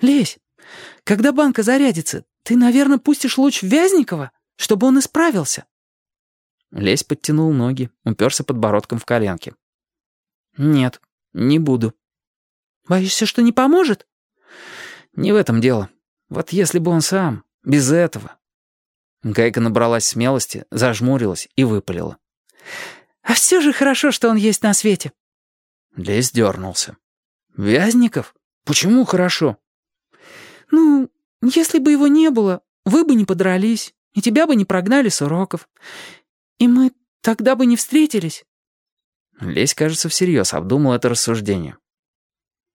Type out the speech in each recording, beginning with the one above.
Лесь, когда банка зарядится, ты, наверное, пустишь луч в Вязникова, чтобы он исправился. Лесь подтянул ноги, уперся подбородком в коленки. «Нет, не буду». «Боишься, что не поможет?» «Не в этом дело. Вот если бы он сам, без этого». Гайка набралась смелости, зажмурилась и выпалила. «А все же хорошо, что он есть на свете». Лесь дернулся. «Вязников? Почему хорошо?» «Ну, если бы его не было, вы бы не подрались, и тебя бы не прогнали с уроков. И мы тогда бы не встретились». Лесь, кажется, всерьез обдумал это рассуждение.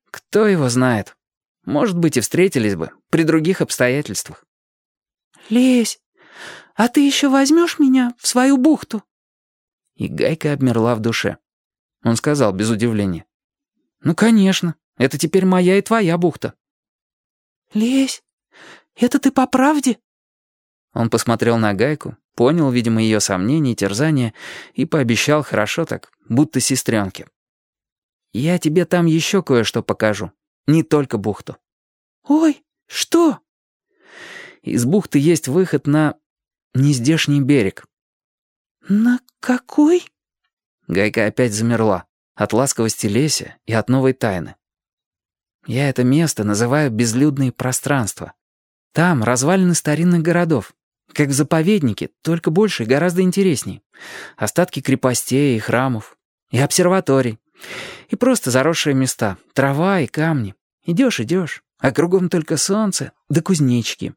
«Кто его знает? Может быть, и встретились бы, при других обстоятельствах». «Лесь, а ты еще возьмешь меня в свою бухту?» И Гайка обмерла в душе. Он сказал без удивления. «Ну, конечно, это теперь моя и твоя бухта». «Лесь, это ты по правде?» Он посмотрел на Гайку, понял, видимо, ее сомнения и терзания и пообещал хорошо так, будто сестренке. «Я тебе там еще кое-что покажу, не только бухту». «Ой, что?» «Из бухты есть выход на нездешний берег». «На какой?» Гайка опять замерла от ласковости Леся и от новой тайны. «Я это место называю безлюдные пространства. Там развалины старинных городов, как в заповеднике, только больше и гораздо интересней. Остатки крепостей и храмов, и обсерваторий, и просто заросшие места, трава и камни. Идешь, идешь, а кругом только солнце да кузнечики».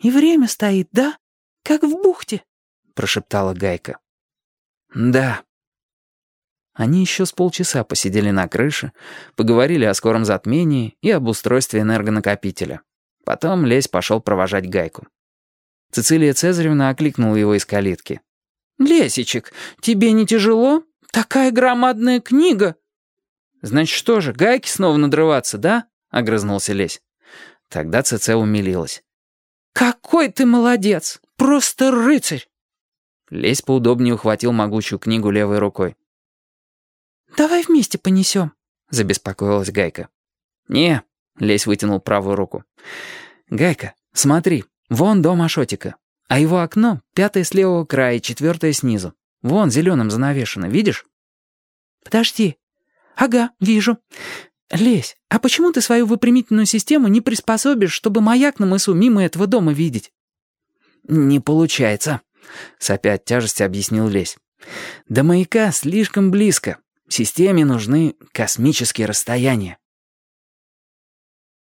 «И время стоит, да? Как в бухте?» — прошептала Гайка. «Да», они еще с полчаса посидели на крыше, поговорили о скором затмении и об устройстве энергонакопителя. Потом Лесь пошел провожать гайку. Цицилия Цезаревна окликнула его из калитки. «Лесичек, тебе не тяжело? Такая громадная книга!» «Значит, что же, гайки снова надрываться, да?» — огрызнулся Лесь. Тогда Цице умилилась. «Какой ты молодец! Просто рыцарь!» Лесь поудобнее ухватил могучую книгу левой рукой. «Давай вместе понесем», — забеспокоилась Гайка. «Не», — Лесь вытянул правую руку. «Гайка, смотри, вон дом Ашотика, а его окно пятое с левого края и четвертое снизу. Вон зеленым занавешено, видишь?» «Подожди. Ага, вижу. Лесь, а почему ты свою выпрямительную систему не приспособишь, чтобы маяк на мысу мимо этого дома видеть?» «Не получается», — сопя от тяжести объяснил Лесь. «До маяка слишком близко. Системе нужны космические расстояния.